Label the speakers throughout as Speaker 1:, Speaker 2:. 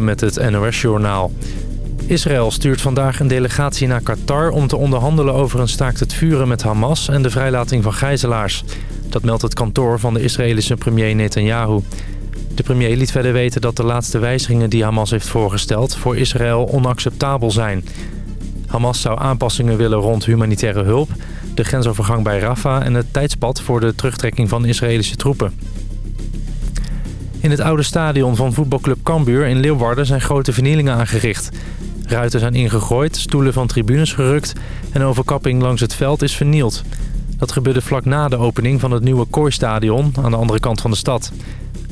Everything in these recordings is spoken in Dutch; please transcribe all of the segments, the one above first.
Speaker 1: Met het NOS-journaal. Israël stuurt vandaag een delegatie naar Qatar om te onderhandelen over een staakt het vuren met Hamas en de vrijlating van gijzelaars. Dat meldt het kantoor van de Israëlische premier Netanyahu. De premier liet verder weten dat de laatste wijzigingen die Hamas heeft voorgesteld voor Israël onacceptabel zijn. Hamas zou aanpassingen willen rond humanitaire hulp, de grensovergang bij Rafah en het tijdspad voor de terugtrekking van Israëlische troepen. In het oude stadion van voetbalclub Cambuur in Leeuwarden zijn grote vernielingen aangericht. Ruiten zijn ingegooid, stoelen van tribunes gerukt en overkapping langs het veld is vernield. Dat gebeurde vlak na de opening van het nieuwe Kooistadion aan de andere kant van de stad.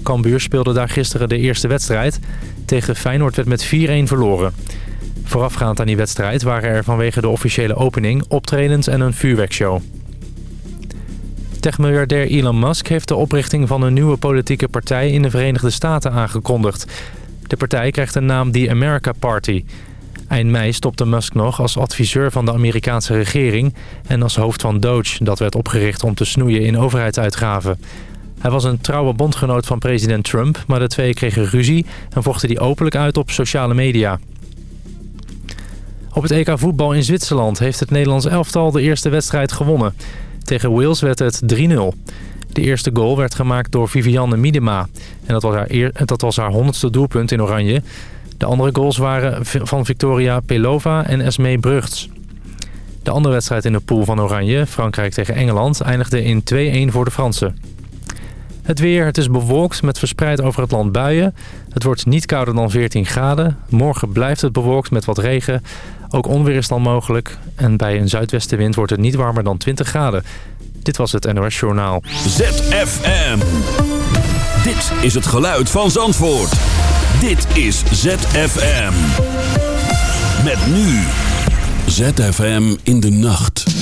Speaker 1: Cambuur speelde daar gisteren de eerste wedstrijd. Tegen Feyenoord werd met 4-1 verloren. Voorafgaand aan die wedstrijd waren er vanwege de officiële opening optredens en een vuurwerkshow. Techmiljardair Elon Musk heeft de oprichting van een nieuwe politieke partij in de Verenigde Staten aangekondigd. De partij krijgt de naam The America Party. Eind mei stopte Musk nog als adviseur van de Amerikaanse regering en als hoofd van Doge. Dat werd opgericht om te snoeien in overheidsuitgaven. Hij was een trouwe bondgenoot van president Trump, maar de twee kregen ruzie en vochten die openlijk uit op sociale media. Op het EK voetbal in Zwitserland heeft het Nederlands elftal de eerste wedstrijd gewonnen. Tegen Wales werd het 3-0. De eerste goal werd gemaakt door Vivianne Miedema. En dat was haar, eer, dat was haar honderdste doelpunt in oranje. De andere goals waren van Victoria Pelova en Esmee Brugts. De andere wedstrijd in de pool van Oranje, Frankrijk tegen Engeland, eindigde in 2-1 voor de Fransen. Het weer, het is bewolkt met verspreid over het land buien. Het wordt niet kouder dan 14 graden. Morgen blijft het bewolkt met wat regen. Ook onweer is dan mogelijk. En bij een zuidwestenwind wordt het niet warmer dan 20 graden. Dit was het NOS Journaal.
Speaker 2: ZFM. Dit is het geluid van Zandvoort. Dit is ZFM. Met nu. ZFM in de nacht.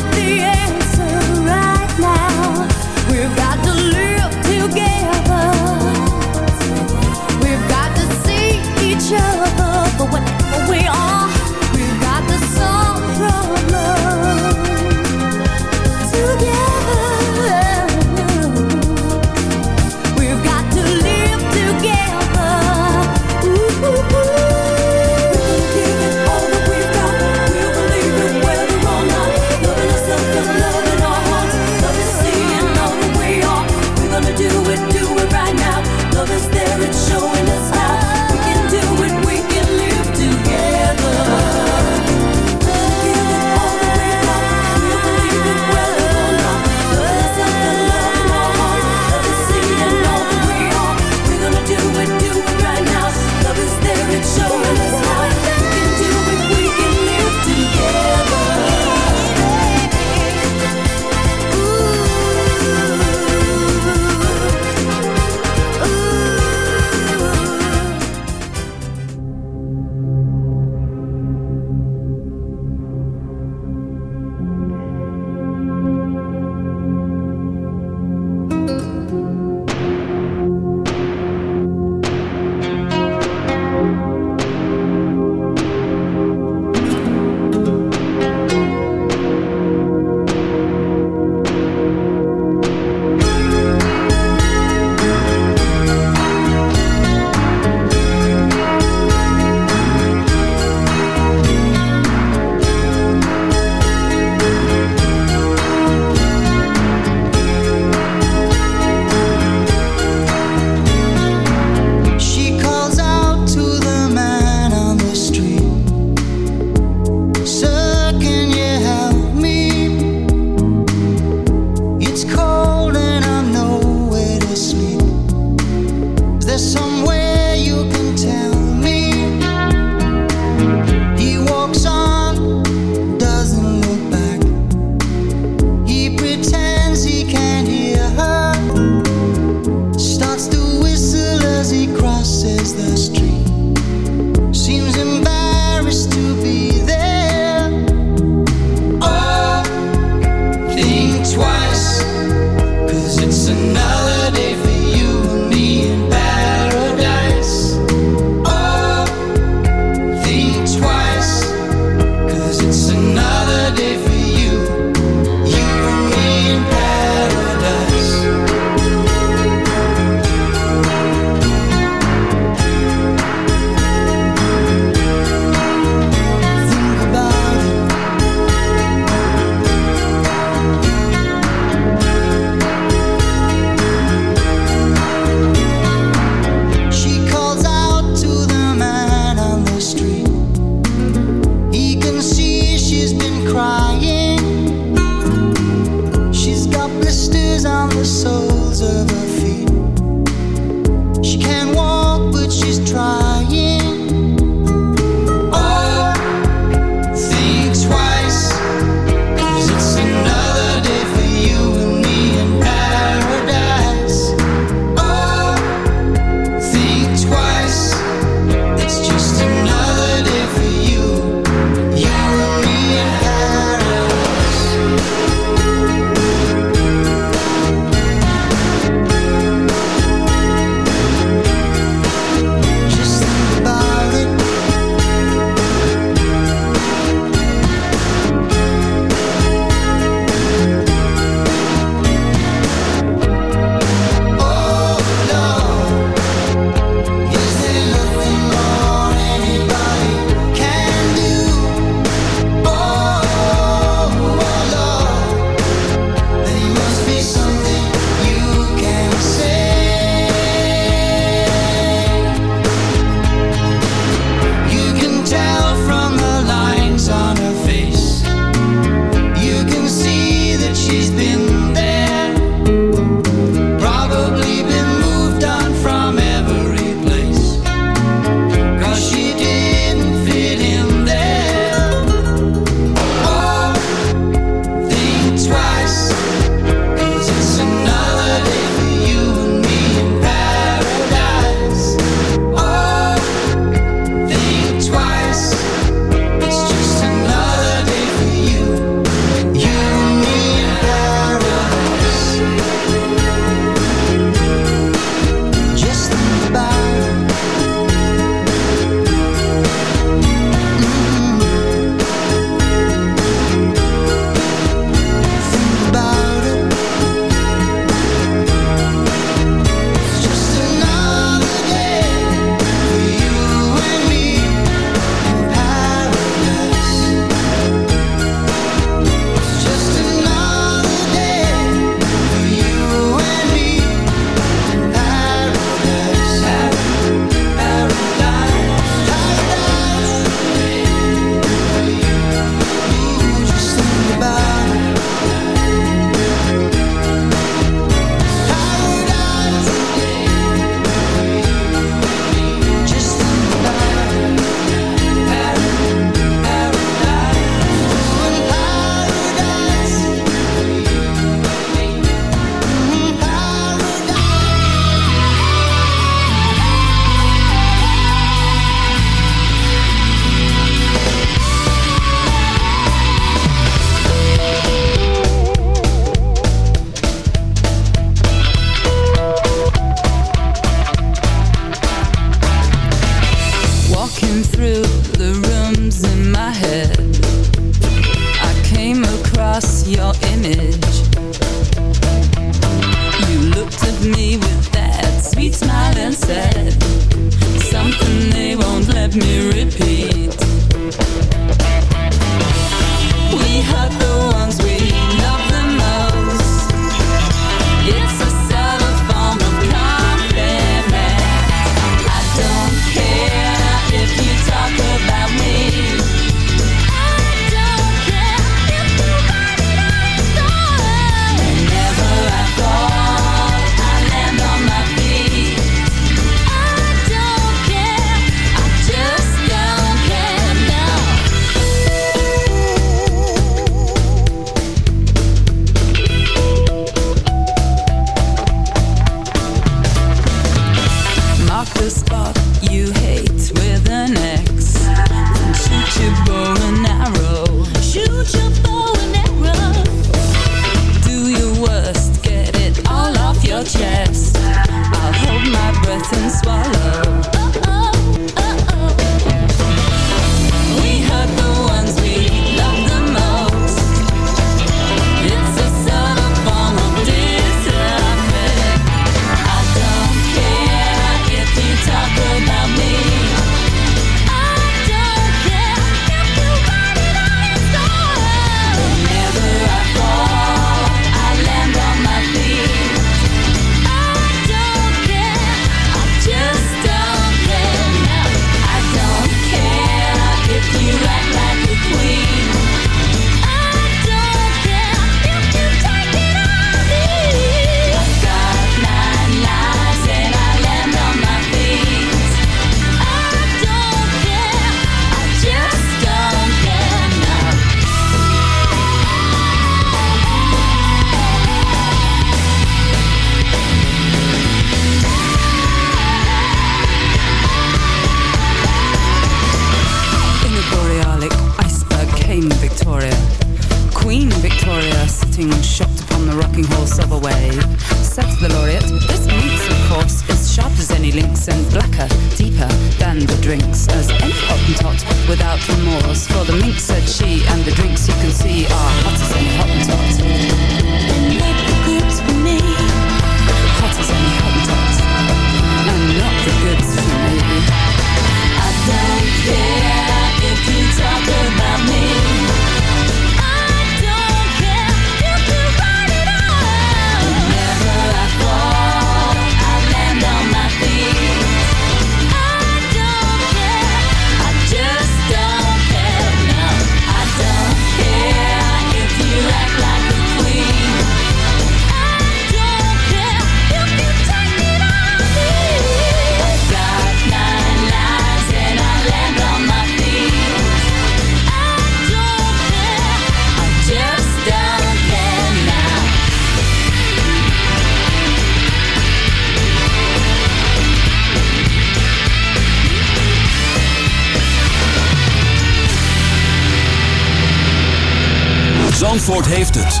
Speaker 2: Zandvoort heeft het.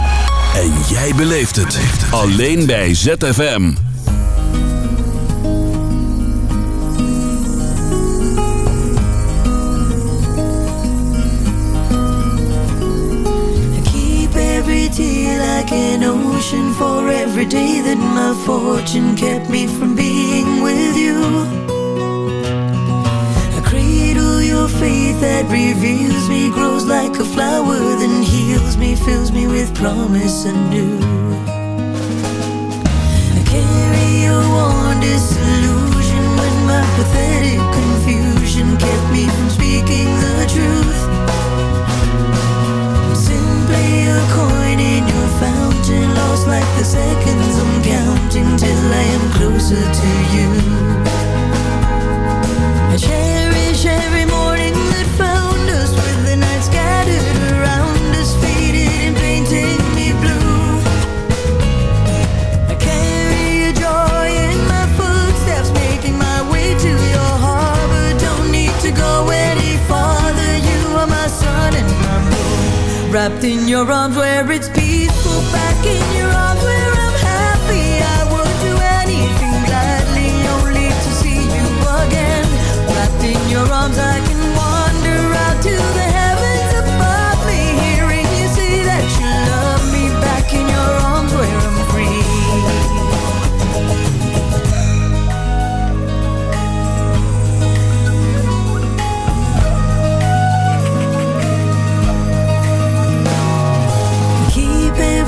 Speaker 2: En jij beleeft het. Alleen bij ZFM.
Speaker 3: I keep every tear like an ocean for every day that my fortune kept me from being with you. Faith that reveals me, grows like a flower, then heals me, fills me with promise anew. I carry your warm disillusion when my pathetic confusion kept me from speaking the truth. I'm Simply a coin in your fountain, lost like the seconds I'm counting till I am closer to you. I cherish every morning Wrapped in your arms where it's peaceful, back in your arms where I'm happy. I would do anything gladly, only to see you again. Wrapped in your arms, I can wander out to the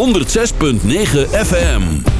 Speaker 2: 106.9 FM.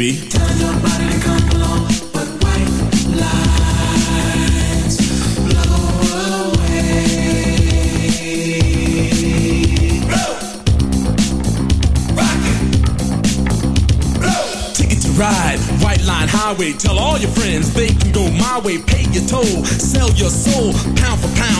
Speaker 2: Baby. Ride, white line highway. Tell all your friends they can go my way. Pay your toll, sell your soul. Pound for pound,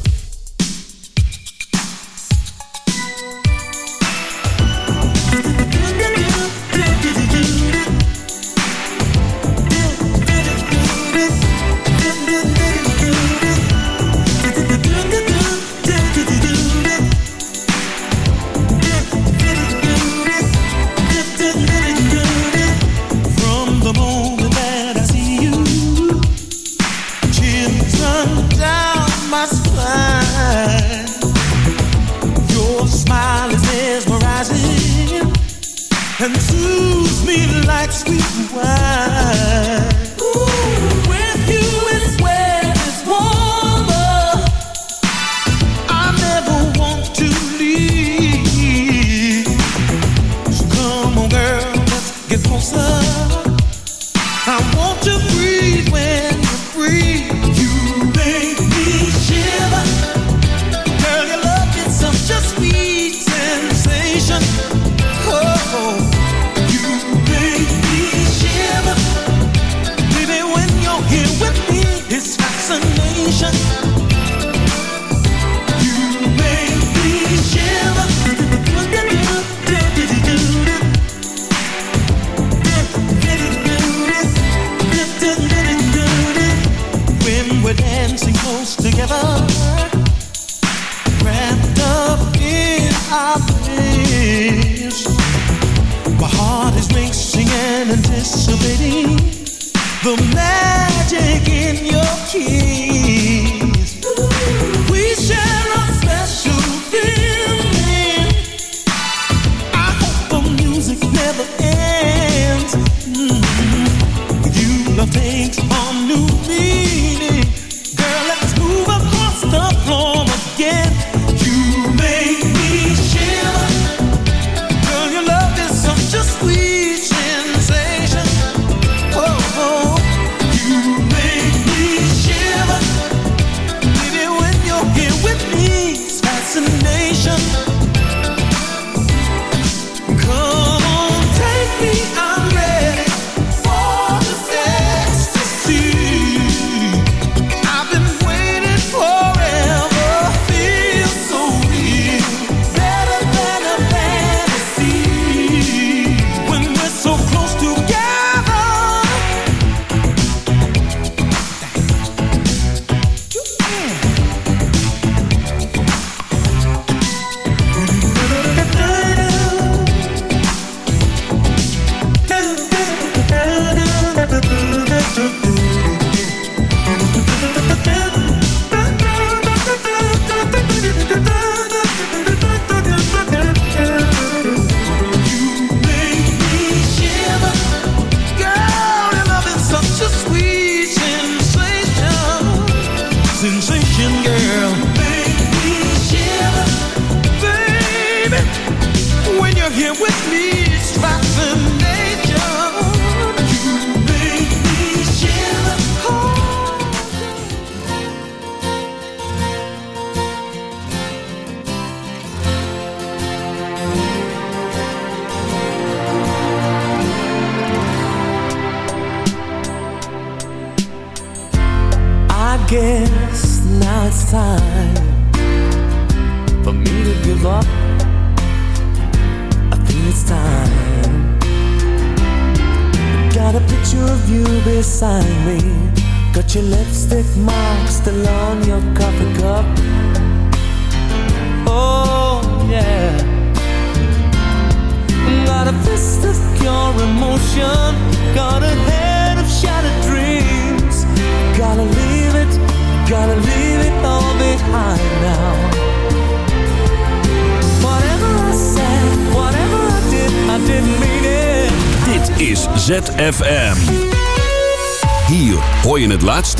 Speaker 2: I want to breathe when masturbating, the
Speaker 4: man.